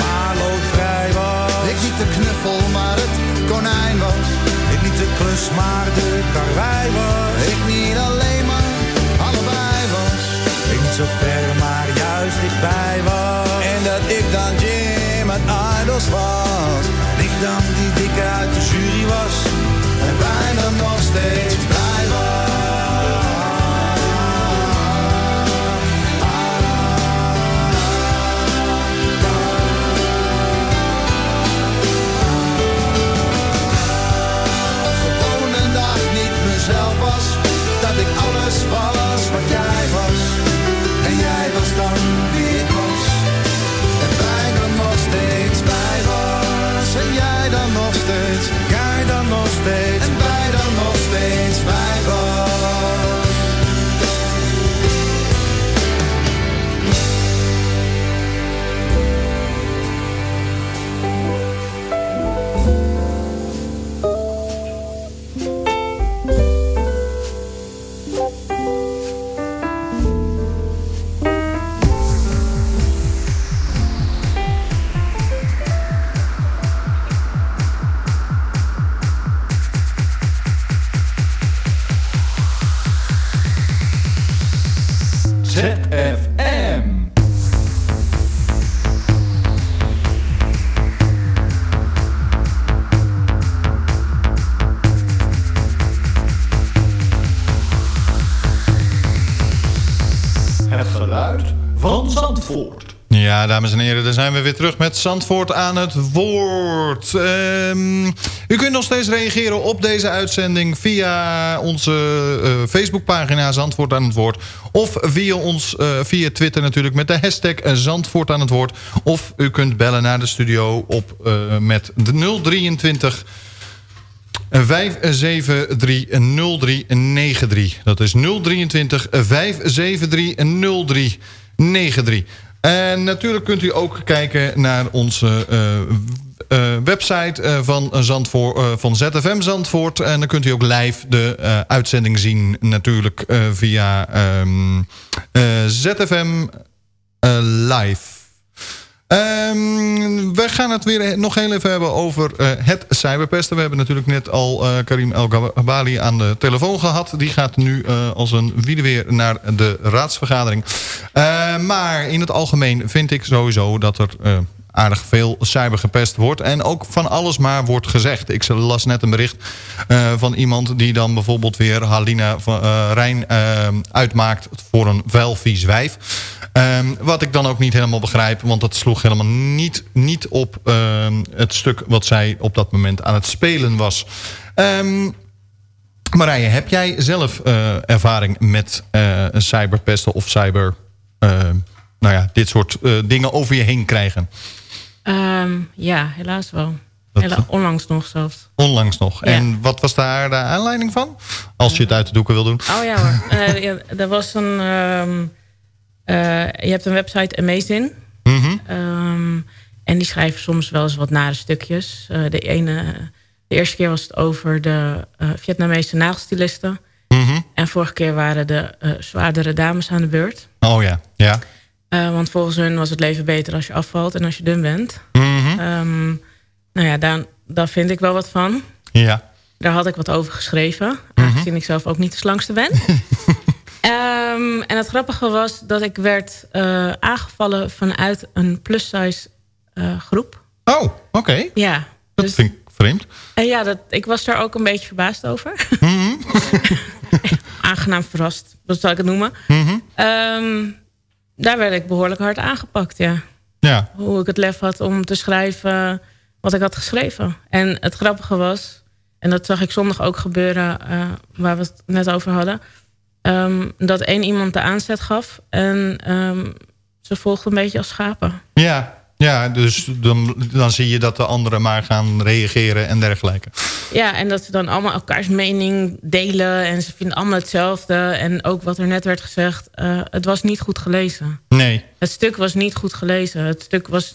maar loodvrij was. Ik niet de knuffel, maar het konijn was. Ik niet de klus, maar de karwei was. Ik niet alleen, maar allebei was. Ik niet zo ver, maar juist dichtbij was. En dat ik dan Jim uit Idols was. En ik dan die dikke uit de jury was. En bijna nog steeds ZFM. Ja, dames en heren, daar zijn we weer terug met Zandvoort aan het woord. Ehm, u kunt nog steeds reageren op deze uitzending via onze eh, Facebookpagina Zandvoort aan het woord. Of via, ons, eh, via Twitter natuurlijk met de hashtag Zandvoort aan het woord. Of u kunt bellen naar de studio op eh, met de 023 5730393. Dat is 023 5730393. En natuurlijk kunt u ook kijken naar onze eh, eh, website eh, van, van ZFM Zandvoort. En dan kunt u ook live de uitzending zien natuurlijk via ehm, ZFM Live. Um, we gaan het weer nog heel even hebben over uh, het cyberpesten. We hebben natuurlijk net al uh, Karim El Gabali aan de telefoon gehad. Die gaat nu uh, als een weer naar de raadsvergadering. maar in het algemeen vind ik sowieso dat er aardig veel cyber gepest wordt. En ook van alles maar wordt gezegd. Ik las net een bericht van iemand die dan bijvoorbeeld weer Halina van, Rijn uitmaakt voor een vuilvies wijf. Um, wat ik dan ook niet helemaal begrijp, want dat sloeg helemaal niet, niet op het stuk wat zij op dat moment aan het spelen was. Um, Marije, heb jij zelf ervaring met cyberpesten of cyber... nou ja, dit soort dingen over je heen krijgen? Ja, helaas wel. Onlangs nog zelfs. Onlangs nog. Ja. En wat was daar de aanleiding van? Als je het uit de doeken wil doen. Oh ja hoor. uh, ja, er was een... Um, uh, je hebt een website Amazing. Mm -hmm. um, en die schrijven soms wel eens wat nare stukjes. Uh, de, ene, de eerste keer was het over de Vietnamese nagelstilisten. Mm -hmm. En vorige keer waren de zwaardere dames aan de beurt. Oh ja, ja. Uh, want volgens hun was het leven beter als je afvalt en als je dun bent. Mm -hmm. um, nou ja, daar, daar vind ik wel wat van. Ja. Daar had ik wat over geschreven. Aangezien mm -hmm. ik zelf ook niet de slangste ben. Ehm, en het grappige was dat ik werd uh, aangevallen vanuit een plus-size uh, groep. Oh, oké. Ja. Dat dus, vind ik vreemd. En ja, dat, ik was daar ook een beetje verbaasd over. Mm -hmm. Aangenaam verrast, dat zal ik het noemen. Mm -hmm. um, daar werd ik behoorlijk hard aangepakt, ja. ja. Hoe ik het lef had om te schrijven wat ik had geschreven. En het grappige was, en dat zag ik zondag ook gebeuren... Uh, waar we het net over hadden... Um, dat één iemand de aanzet gaf en um, ze volgde een beetje als schapen. Ja, ja dus dan, dan zie je dat de anderen maar gaan reageren en dergelijke. Ja, en dat ze dan allemaal elkaars mening delen en ze vinden allemaal hetzelfde. En ook wat er net werd gezegd, uh, het was niet goed gelezen. Nee. Het stuk was niet goed gelezen. Het stuk was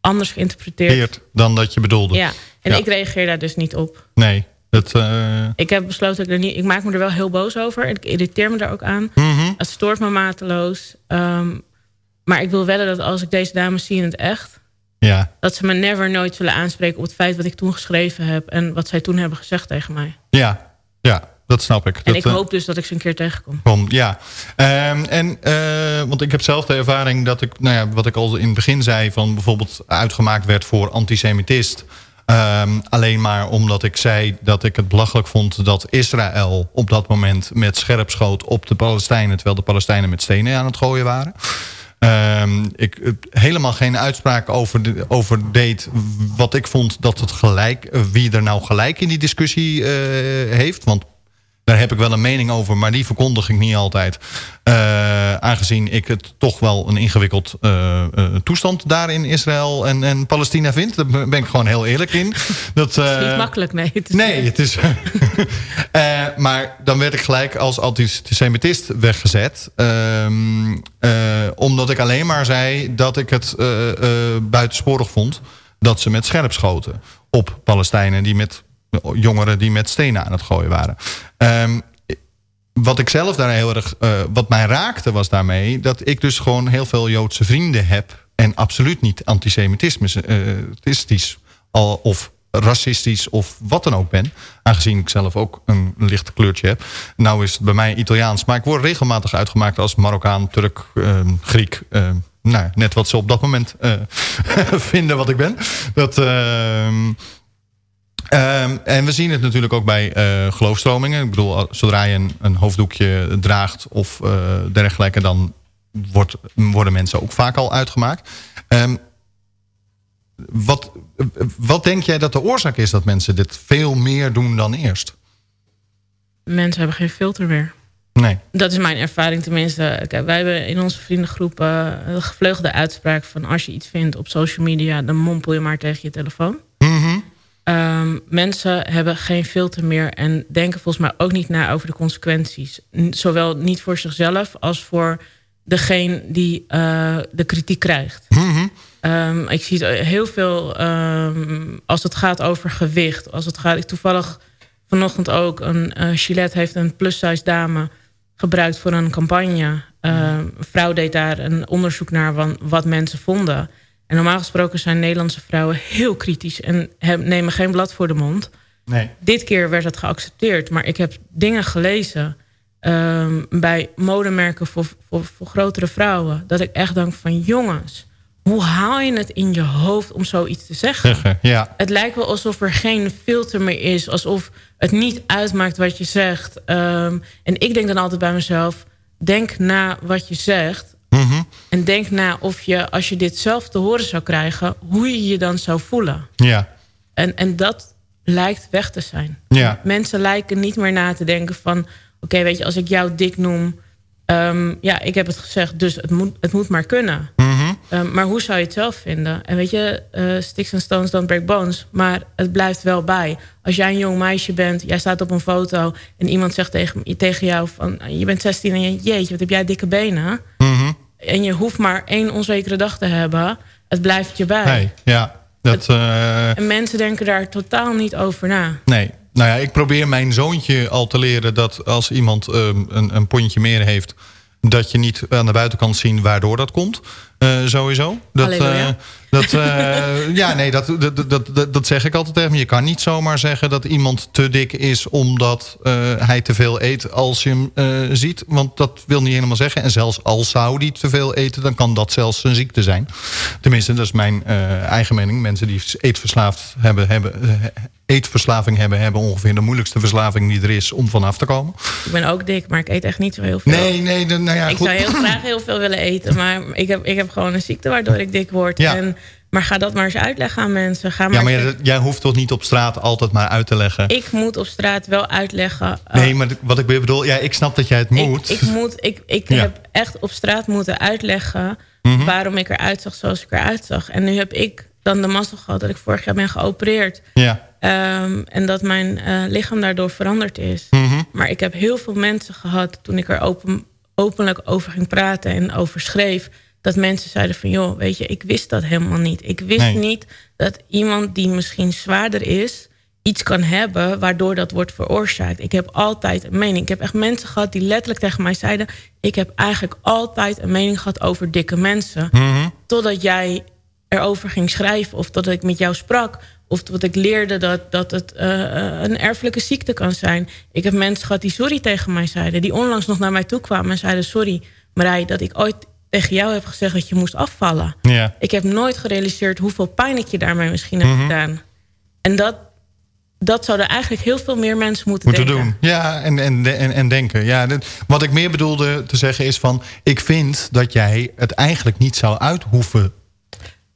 anders geïnterpreteerd. Dan dat je bedoelde. Ja, en ja. ik reageer daar dus niet op. Nee. Het, uh... Ik heb besloten dat ik er niet. Ik maak me er wel heel boos over. En ik irriteer me daar ook aan. Mm -hmm. Het stoort me mateloos. Um, maar ik wil wedden dat als ik deze dames zie in het echt... Ja. dat ze me never nooit zullen aanspreken op het feit wat ik toen geschreven heb... en wat zij toen hebben gezegd tegen mij. Ja, ja dat snap ik. En dat, ik hoop dus dat ik ze een keer tegenkom. Kom, ja. Um, en, uh, want ik heb zelf de ervaring dat ik... Nou ja, wat ik al in het begin zei... van bijvoorbeeld uitgemaakt werd voor antisemitist... Um, alleen maar omdat ik zei dat ik het belachelijk vond... dat Israël op dat moment met scherp schoot op de Palestijnen... terwijl de Palestijnen met stenen aan het gooien waren. Um, ik helemaal geen uitspraak over, over deed wat ik vond dat het gelijk... wie er nou gelijk in die discussie uh, heeft. Want daar heb ik wel een mening over, maar die verkondig ik niet altijd. Uh, aangezien ik het toch wel een ingewikkeld uh, uh, toestand daar in Israël en, en Palestina vind. Daar ben ik gewoon heel eerlijk in. Dat, het is niet makkelijk, nee. Het is nee, het is... maar dan werd ik gelijk als antisemitist weggezet. Um, omdat ik alleen maar zei dat ik het buitensporig vond... dat ze met scherp schoten op Palestijnen die met jongeren die met stenen aan het gooien waren. Um, wat ik zelf daar heel erg, uh, wat mij raakte was daarmee... dat ik dus gewoon heel veel Joodse vrienden heb... en absoluut niet antisemitistisch uh, of racistisch of wat dan ook ben. Aangezien ik zelf ook een licht kleurtje heb. Nou is het bij mij Italiaans. Maar ik word regelmatig uitgemaakt als Marokkaan, Turk, uh, Griek... nou, net wat ze op dat moment vinden wat ik ben. Dat... ehm Um, en we zien het natuurlijk ook bij uh, geloofstromingen. Ik bedoel, zodra je een, een hoofddoekje draagt of uh, dergelijke... dan wordt, worden mensen ook vaak al uitgemaakt. Um, wat, wat denk jij dat de oorzaak is dat mensen dit veel meer doen dan eerst? Mensen hebben geen filter meer. Nee. Dat is mijn ervaring tenminste. Kijk, wij hebben in onze vriendengroep uh, een gevleugelde uitspraak van... als je iets vindt op social media, dan mompel je maar tegen je telefoon. Um, mensen hebben geen filter meer en denken volgens mij ook niet na over de consequenties. Zowel niet voor zichzelf als voor degene die uh, de kritiek krijgt. Mm -hmm. um, ik zie het heel veel um, als het gaat over gewicht. Als het gaat, ik toevallig vanochtend ook een uh, Gillette heeft een plus-size dame gebruikt voor een campagne. een vrouw deed daar een onderzoek naar van wat mensen vonden. En normaal gesproken zijn Nederlandse vrouwen heel kritisch... en nemen geen blad voor de mond. Nee. Dit keer werd het geaccepteerd. Maar ik heb dingen gelezen um, bij modemerken voor, voor, voor, grotere vrouwen... dat ik echt denk van jongens... hoe haal je het in je hoofd om zoiets te zeggen? ja. Het lijkt wel alsof er geen filter meer is. Alsof het niet uitmaakt wat je zegt. Um, en ik denk dan altijd bij mezelf... denk na wat je zegt... En denk na of je, als je dit zelf te horen zou krijgen... hoe je je dan zou voelen. Ja. En, en dat lijkt weg te zijn. Ja. Mensen lijken niet meer na te denken van... oké, okay, weet je, als ik jou dik noem... Um, ja, ik heb het gezegd, dus het moet, het moet maar kunnen. Mm -hmm. um, maar hoe zou je het zelf vinden? En weet je, uh, sticks and stones don't break bones. Maar het blijft wel bij. Als jij een jong meisje bent, jij staat op een foto... en iemand zegt tegen, tegen jou van... je bent 16 en je, jeetje, wat heb jij dikke benen... Mm -hmm. En je hoeft maar één onzekere dag te hebben. Het blijft je bij. Nee, ja. Dat, het, uh... En mensen denken daar totaal niet over na. Nee. Nou ja, ik probeer mijn zoontje al te leren dat als iemand um, een, een pondje meer heeft... dat je niet aan de buitenkant zien waardoor dat komt. Uh, sowieso. Dat, uh, dat, uh, ja, nee, dat, dat, dat, dat, zeg ik altijd tegen me. Je kan niet zomaar zeggen dat iemand te dik is... omdat hij te veel eet als je hem ziet. Want dat wil niet helemaal zeggen. En zelfs al zou die te veel eten... dan kan dat zelfs een ziekte zijn. Tenminste, dat is mijn eigen mening. Mensen die eetverslaafd hebben, hebben, eetverslaving hebben... hebben ongeveer de moeilijkste verslaving die er is om vanaf te komen. Ik ben ook dik, maar ik eet echt niet zo heel veel. Nee, nee, nou ja, Ik goed. zou heel graag heel veel willen eten, maar ik heb, ik heb gewoon een ziekte waardoor ik dik word. Ja. En, maar ga dat maar eens uitleggen aan mensen. Ga maar Ja, maar jij, jij hoeft toch niet op straat altijd maar uit te leggen? Ik moet op straat wel uitleggen. uh, Nee, maar wat ik bedoel, ja, ik snap dat jij het moet. Ik, ik, moet, ik, ik Ja. heb echt op straat moeten uitleggen Mhm. waarom ik eruit zag zoals ik eruit zag. En nu heb ik dan de mazzel gehad dat ik vorig jaar ben geopereerd. Ja. Ehm, en dat mijn eh, lichaam daardoor veranderd is. Mhm. Maar ik heb heel veel mensen gehad toen ik er open, openlijk over ging praten en over schreef. Dat mensen zeiden van joh, weet je, ik wist dat helemaal niet. Ik wist Nee. niet dat iemand die misschien zwaarder is, iets kan hebben waardoor dat wordt veroorzaakt. Ik heb altijd een mening. Ik heb echt mensen gehad die letterlijk tegen mij zeiden: ik heb eigenlijk altijd een mening gehad over dikke mensen. Mhm. Totdat jij erover ging schrijven of totdat ik met jou sprak. Of dat ik leerde dat, dat het eh, eh, een erfelijke ziekte kan zijn. Ik heb mensen gehad die sorry tegen mij zeiden. Die onlangs nog naar mij toe kwamen en zeiden... sorry Marij, dat ik ooit tegen jou heb gezegd dat je moest afvallen. Ja. Ik heb nooit gerealiseerd hoeveel pijn ik je daarmee misschien heb Mhm. gedaan. En dat, dat zouden eigenlijk heel veel meer mensen moeten, moeten denken. doen. Ja, en, en, en, en denken. Ja, dit- wat ik meer bedoelde te zeggen is van... ik vind dat jij het eigenlijk niet zou uit hoeven,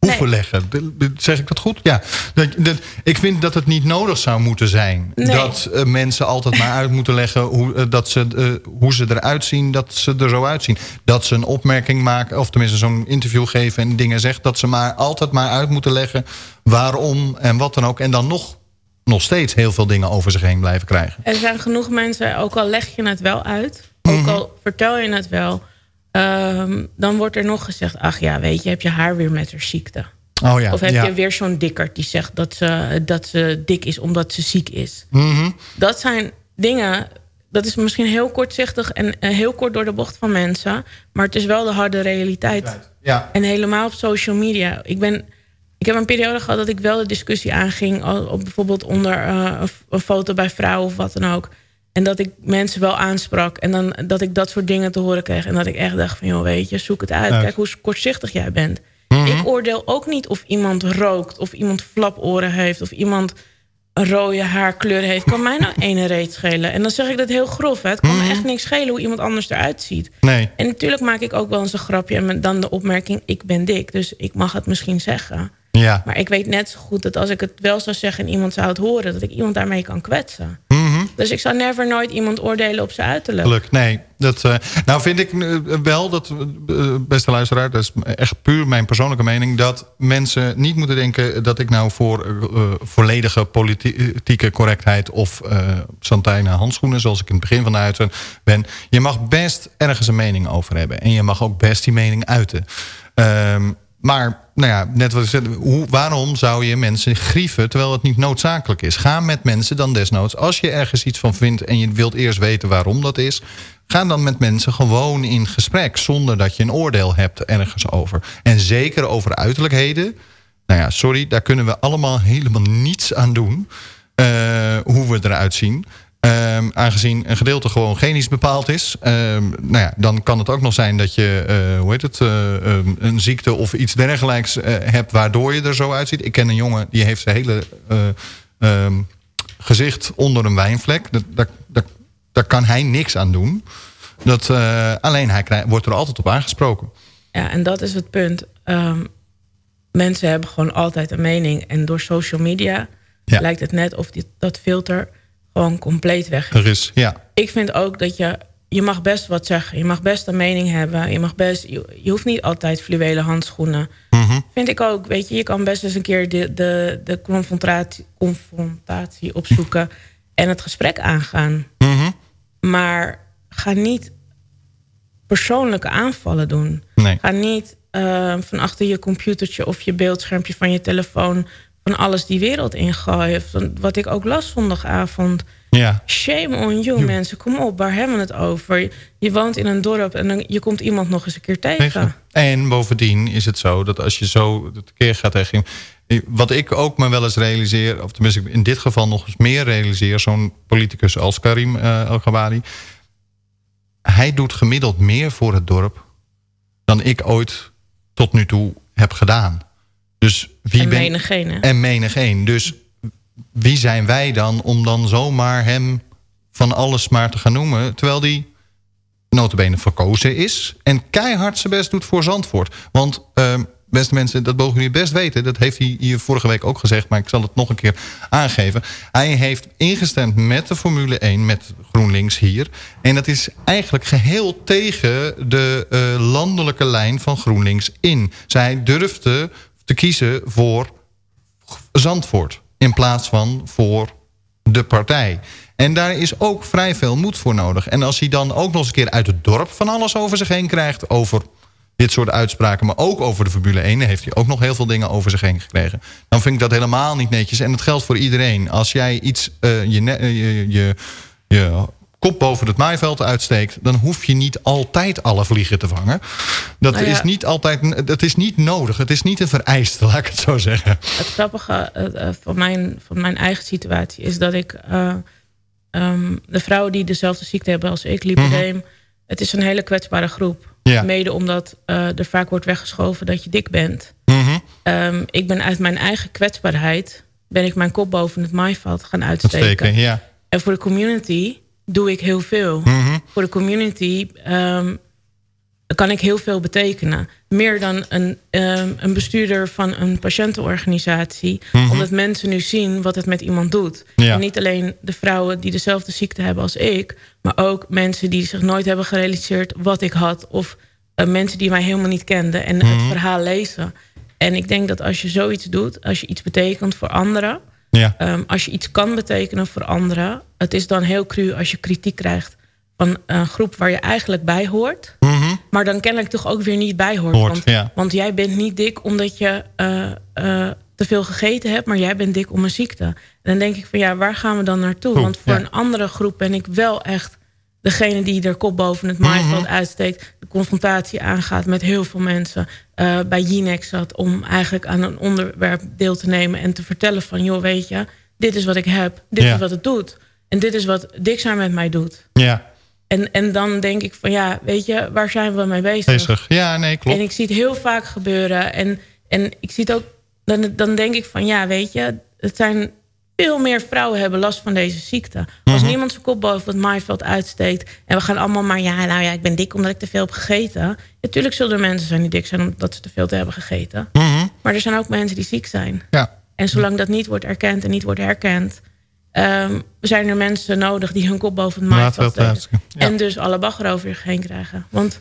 hoeven leggen. Zeg ik dat goed? Ja. Dat, dat, ik vind dat het niet nodig zou moeten zijn. Nee. Dat eh, mensen altijd maar uit moeten leggen... Hoe, eh, dat ze, eh, hoe ze eruit zien, dat ze er zo uitzien. Dat ze een opmerking maken, of tenminste zo'n interview geven... en dingen zegt, dat ze maar altijd maar uit moeten leggen... waarom en wat dan ook. En dan nog, nog steeds heel veel dingen over zich heen blijven krijgen. Er zijn genoeg mensen, ook al leg je het wel uit... Mhm. ook al vertel je het wel... ehm, dan wordt er nog gezegd... ach ja, weet je, heb je haar weer met haar ziekte. Oh ja, of heb ja. je weer zo'n dikkerd die zegt dat ze, dat ze dik is omdat ze ziek is. Mhm. Dat zijn dingen... dat is misschien heel kortzichtig en eh, heel kort door de bocht van mensen... maar het is wel de harde realiteit. Ja. En helemaal op social media. Ik, ben, ik heb een periode gehad dat ik wel de discussie aanging... op bijvoorbeeld onder eh, een foto bij vrouwen of wat dan ook... En dat ik mensen wel aansprak. En dan dat ik dat soort dingen te horen kreeg. En dat ik echt dacht van, joh, weet je, zoek het uit. Kijk hoe kortzichtig jij bent. Mhm. Ik oordeel ook niet of iemand rookt. Of iemand flaporen heeft. Of iemand een rode haarkleur heeft. Kan mij nou ene reet schelen. En dan zeg ik dat heel grof. Hè. Het kan me echt niks schelen hoe iemand anders eruit ziet. Nee. En natuurlijk maak ik ook wel eens een grapje. En dan de opmerking, ik ben dik. Dus ik mag het misschien zeggen. Ja. Maar ik weet net zo goed dat als ik het wel zou zeggen... en iemand zou het horen, dat ik iemand daarmee kan kwetsen. Mhm. Dus ik zou never nooit iemand oordelen op zijn uiterlijk. Geluk, nee. Dat, eh, nou vind ik eh, wel dat, eh, beste luisteraar... dat is echt puur mijn persoonlijke mening... dat mensen niet moeten denken dat ik nou voor volledige politieke correctheid... of Santijnen handschoenen, zoals ik in het begin van de uitzending ben. Je mag best ergens een mening over hebben. En je mag ook best die mening uiten. Ehm, maar nou ja, net wat ik zei, hoe, waarom zou je mensen grieven terwijl het niet noodzakelijk is? Ga met mensen dan desnoods. Als je ergens iets van vindt en je wilt eerst weten waarom dat is... ga dan met mensen gewoon in gesprek... zonder dat je een oordeel hebt ergens over. En zeker over uiterlijkheden. Nou ja, sorry, daar kunnen we allemaal helemaal niets aan doen... Uh, hoe we eruit zien... Um, aangezien een gedeelte gewoon genisch bepaald is. Um, nou ja, dan kan het ook nog zijn dat je uh, hoe heet het, uh, um, een ziekte of iets dergelijks uh, hebt... waardoor je er zo uitziet. Ik ken een jongen die heeft zijn hele gezicht onder een wijnvlek. Dat, dat, dat, daar kan hij niks aan doen. Dat, alleen hij krijgt, wordt er altijd op aangesproken. Ja, en dat is het punt. mensen hebben gewoon altijd een mening. En door social media ja. lijkt het net of die, dat filter gewoon compleet weg is. Er is, ja. Ik vind ook dat je, je mag best wat zeggen. Je mag best een mening hebben. Je, mag best, je, je hoeft niet altijd fluwelen handschoenen. Mhm. Mm -hmm. Vind ik ook. Weet je, je kan best eens een keer de, de, de confrontatie, confrontatie opzoeken... en het gesprek aangaan. Mm -hmm. Maar ga niet persoonlijke aanvallen doen. Nee. Ga niet uh, van achter je computertje of je beeldschermpje van je telefoon... van alles die wereld ingooien. Wat ik ook las zondagavond. Ja. Shame on you, mensen. Kom op, waar hebben we het over? Je woont in een dorp en dan, je komt iemand nog eens een keer tegen. En bovendien is het zo dat als je zo de keer gaat tegen... Wat ik ook me wel eens realiseer, of tenminste in dit geval nog eens meer realiseer... zo'n politicus als Karim uh, El-Ghabari... hij doet gemiddeld meer voor het dorp dan ik ooit tot nu toe heb gedaan. Dus wie en ben, menig En menig één. Dus wie zijn wij dan om dan zomaar hem van alles maar te gaan noemen... terwijl die notabene verkozen is en keihard zijn best doet voor Zandvoort. Want, uh, beste mensen, dat mogen jullie best weten... dat heeft hij hier vorige week ook gezegd, maar ik zal het nog een keer aangeven. Hij heeft ingestemd met de Formule 1, met GroenLinks hier. En dat is eigenlijk geheel tegen de uh, landelijke lijn van GroenLinks in. Zij durfde te kiezen voor Zandvoort in plaats van voor de partij. En daar is ook vrij veel moed voor nodig. En als hij dan ook nog eens een keer uit het dorp van alles over zich heen krijgt... over dit soort uitspraken, maar ook over de Formule 1... dan heeft hij ook nog heel veel dingen over zich heen gekregen. Dan vind ik dat helemaal niet netjes. En het geldt voor iedereen. Als jij iets, uh, je, je, je, je kop boven het maaiveld uitsteekt... dan hoef je niet altijd alle vliegen te vangen. Dat, nou is, niet altijd, dat is niet nodig. Het is niet een vereiste, laat ik het zo zeggen. Het grappige uh, van, mijn, van mijn eigen situatie is dat ik... Uh, um, de vrouwen die dezelfde ziekte hebben als ik, lipideem... Mm het is een hele kwetsbare groep. Ja. Mede omdat uh, er vaak wordt weggeschoven dat je dik bent. Mm -hmm. um, ik ben uit mijn eigen kwetsbaarheid... ben ik mijn kop boven het maaiveld gaan uitsteken. uitsteken ja. En voor de community doe ik heel veel. Mm -hmm. Voor de community um, kan ik heel veel betekenen. Meer dan een, um, een bestuurder van een patiëntenorganisatie. Mm -hmm. Omdat mensen nu zien wat het met iemand doet. Ja. En niet alleen de vrouwen die dezelfde ziekte hebben als ik... maar ook mensen die zich nooit hebben gerealiseerd wat ik had... of uh, mensen die mij helemaal niet kenden en het Mhm. verhaal lezen. En ik denk dat als je zoiets doet, als je iets betekent voor anderen... Ja. Um, als je iets kan betekenen voor anderen... het is dan heel cru als je kritiek krijgt van een groep waar je eigenlijk bij hoort... Mhm. maar dan kennelijk toch ook weer niet bij hoort. Hoort, want, ja. want jij bent niet dik omdat je uh, uh, te veel gegeten hebt... maar jij bent dik om een ziekte. En dan denk ik van ja, waar gaan we dan naartoe? Goed, want voor ja. een andere groep ben ik wel echt degene die er kop boven het maaiveld Mhm. uitsteekt... de confrontatie aangaat met heel veel mensen... Uh, bij Jinex zat om eigenlijk aan een onderwerp deel te nemen... en te vertellen van, joh, weet je, dit is wat ik heb. Dit Ja. is wat het doet. En dit is wat zijn met mij doet. Ja, En, en dan denk ik van, ja, weet je, waar zijn we mee bezig? bezig. Ja, nee, klopt. En ik zie het heel vaak gebeuren. En, en ik zie het ook, dan, dan denk ik van, ja, weet je, het zijn veel meer vrouwen hebben last van deze ziekte. Als Mhm. niemand zijn kop boven het maaiveld uitsteekt... en we gaan allemaal maar, ja, nou ja, ik ben dik omdat ik te veel heb gegeten. Natuurlijk zullen er mensen zijn die dik zijn omdat ze te veel te hebben gegeten. Mhm. Maar er zijn ook mensen die ziek zijn. Ja. En zolang dat niet wordt erkend en niet wordt herkend... ehm, zijn er mensen nodig die hun kop boven het maaiveld Maaiveld steken. uitsteken, ja. En dus alle bagger over zich heen krijgen. Want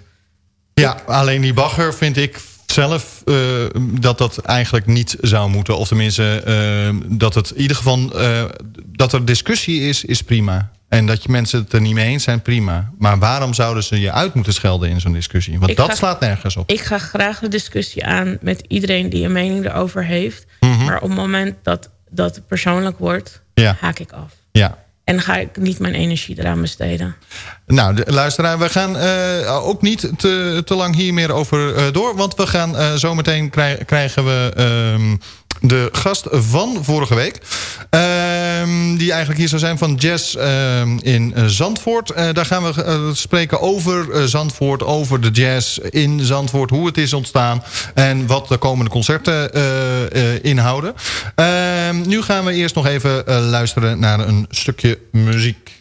Ja, alleen die bagger vind ik zelf eh, dat dat eigenlijk niet zou moeten. Of tenminste, eh, dat het in ieder geval... eh, dat er discussie is, is prima. En dat je mensen het er niet mee eens zijn, prima. Maar waarom zouden ze je uit moeten schelden in zo'n discussie? Want Ik dat ga- slaat nergens op. Ik ga graag de discussie aan met iedereen die een mening erover heeft. Mhm. Maar op het moment dat dat persoonlijk wordt, Ja. haak ik af. Ja. En ga ik niet mijn energie eraan besteden. Nou, de, luisteraar, we gaan eh, ook niet te, te lang hier meer over eh, door. Want we gaan eh, zometeen krij- krijgen we ehm, de gast van vorige week. Ehm, die eigenlijk hier zou zijn van Jazz ehm, in eh, Zandvoort. Eh, daar gaan we eh, spreken over Zandvoort, over de jazz in Zandvoort. Hoe het is ontstaan en wat de komende concerten inhouden. Ehm, nu gaan we eerst nog even luisteren naar een stukje muziek.